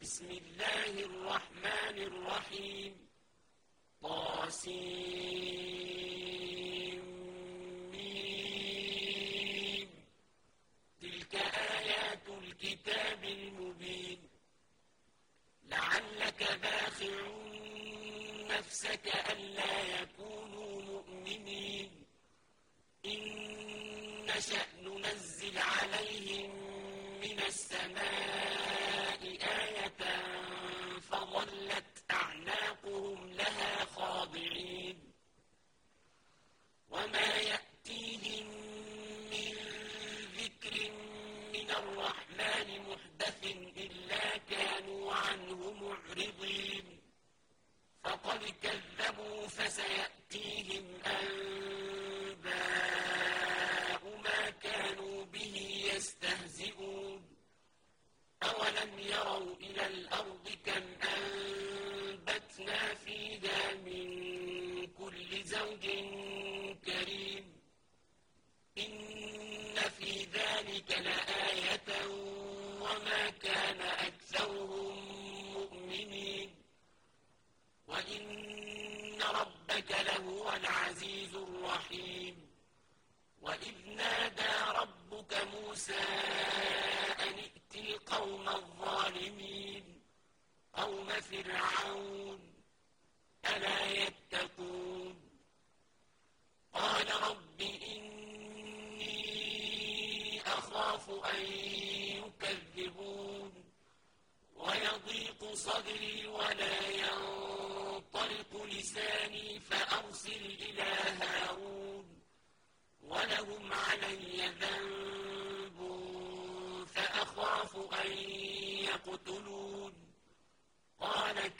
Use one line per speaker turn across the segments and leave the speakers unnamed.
بسم الله الرحمن الرحيم. طاسين تلك آيات الكتاب المبين. لعلك باخع نفسك ألا يكونوا مؤمنين. إن نشأ ننزل عليهم من السماء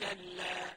كلا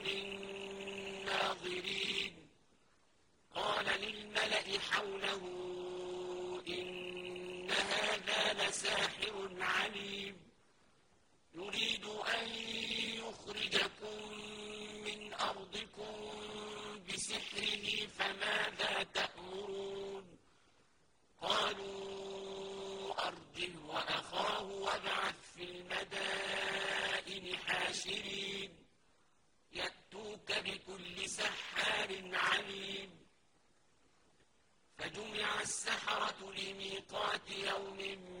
لساحر عليم. يريد أن يخرجكم من أرضكم بسحره فماذا تأمرون؟ قالوا أرجل وأخاه وابعث في المدائن حاشرين. يأتوك بكل سحار عليم. فجمع السحرة لميقات يوم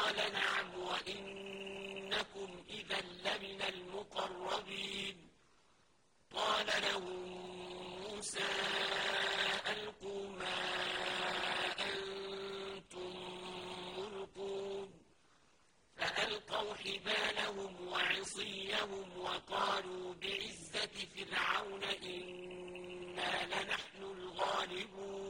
قال نعم وإنكم إذا لمن المقربين قال لهم موسى ألقوا ما أنتم ملقون فألقوا حبالهم وعصيهم وقالوا بعزة فرعون إنا لنحن الغالبون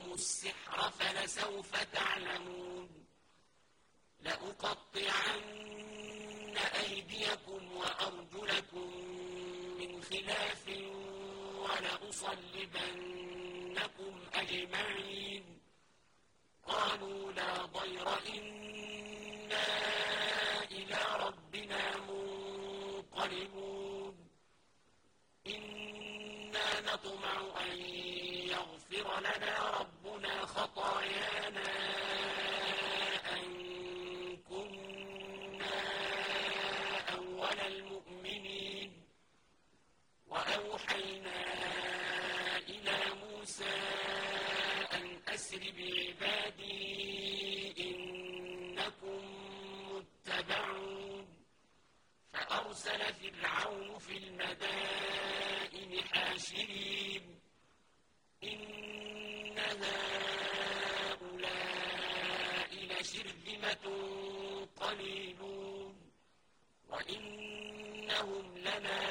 السحر فلسوف تعلمون لأقطعن أيديكم وأرجلكم من خلاف ولأصلبنكم أجمعين قالوا لا ضير إنا إلى ربنا منقلبون إنا نطمع أن يغفر لنا ربنا خطايانا وأوحينا إلى موسى أن أسر بعبادي إنكم متبعون. فأرسل فرعون في المدائن حاشرين إن هؤلاء لشرذمة قليلون وإنهم لنا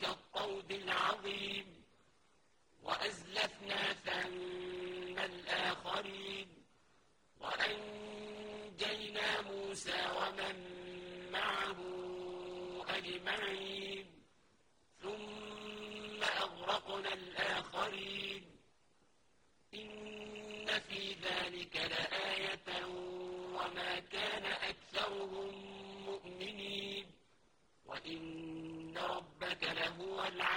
كالطود العظيم وأزلفنا ثم الآخرين وأنجينا موسى ومن معه أجمعين ثم أغرقنا الآخرين إن في ذلك لآية وما كان أكثرهم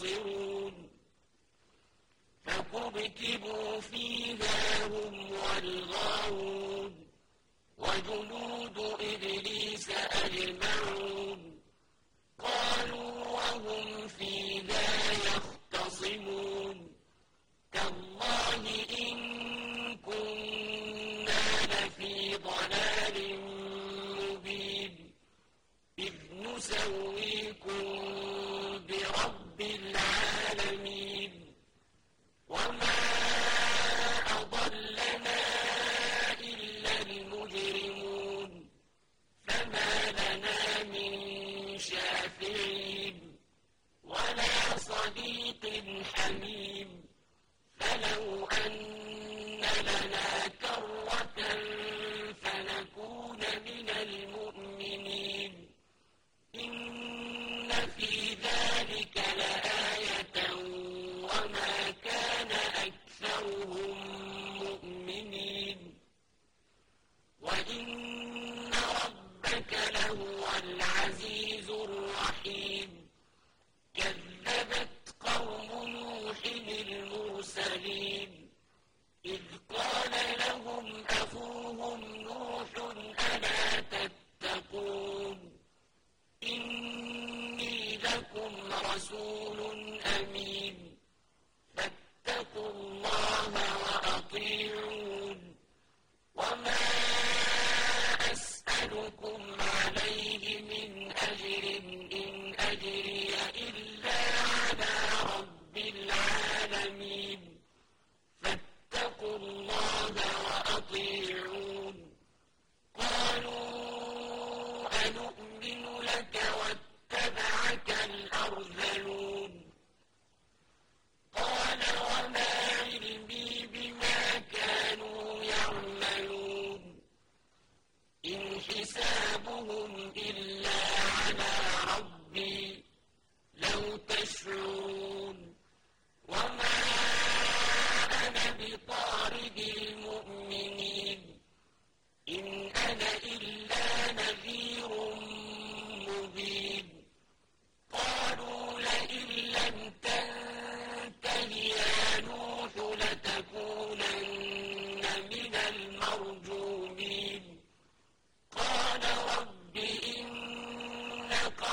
خاسرون فكبكبوا فيها هم والغاوون وجنود إبليس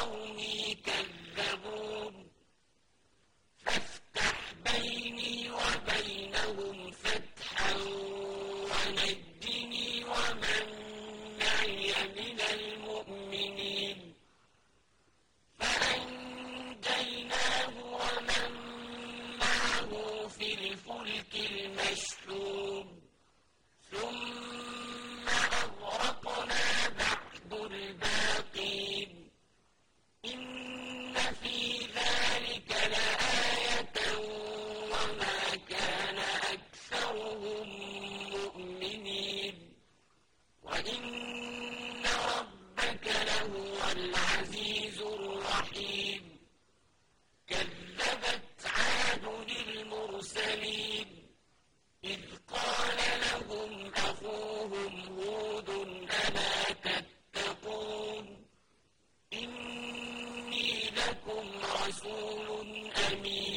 Halloween. أفلا تتقون إني لكم رسول أمين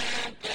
Thank you.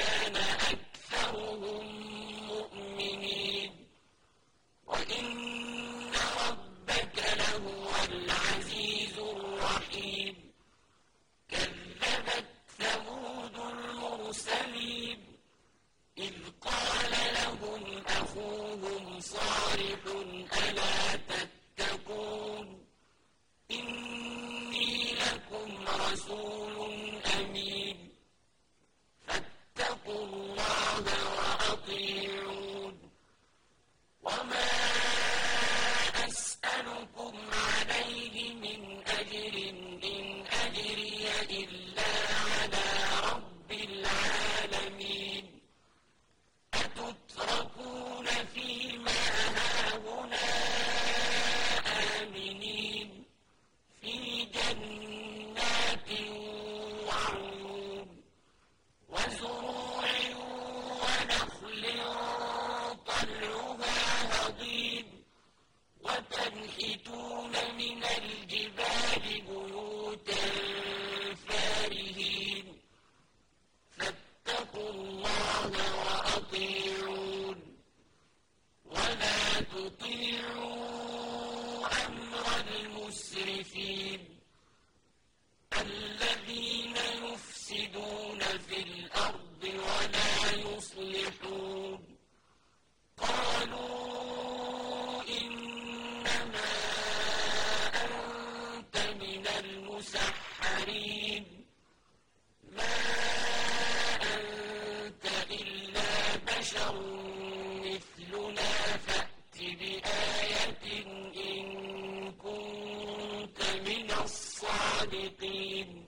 صادقين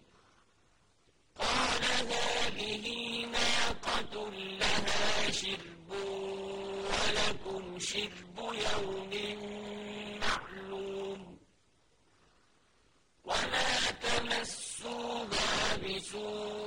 قال هذه ناقة لها شرب ولكم شرب يوم معلوم. ولا تمسوها بسوء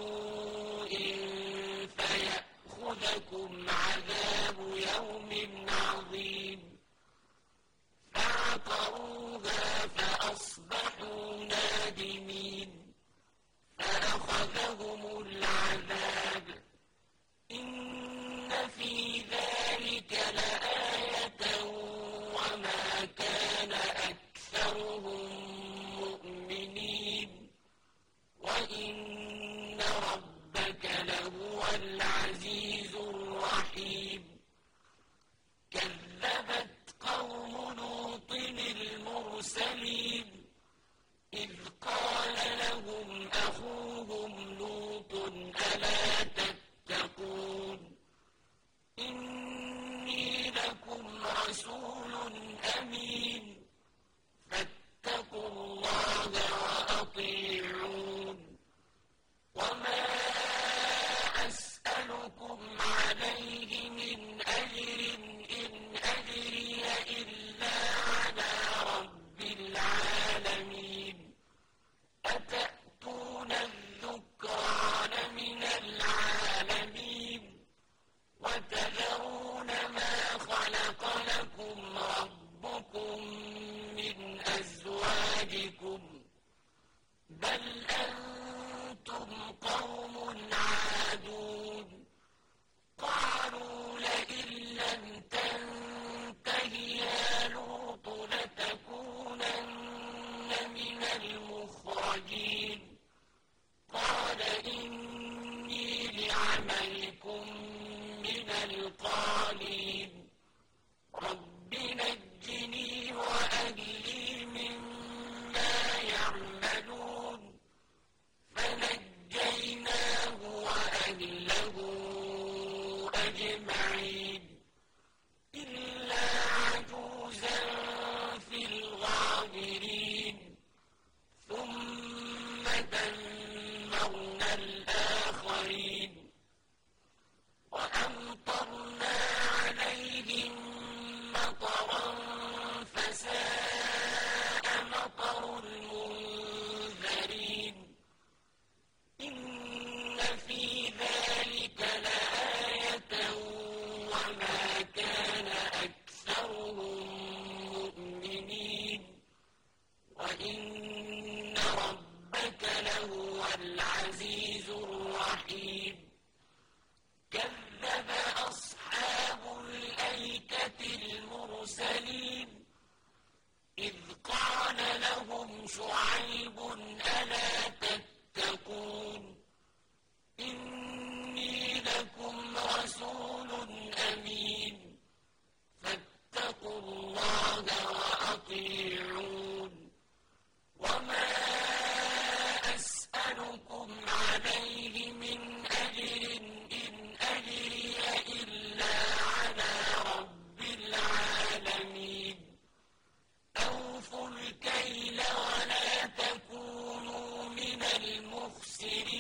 أكثر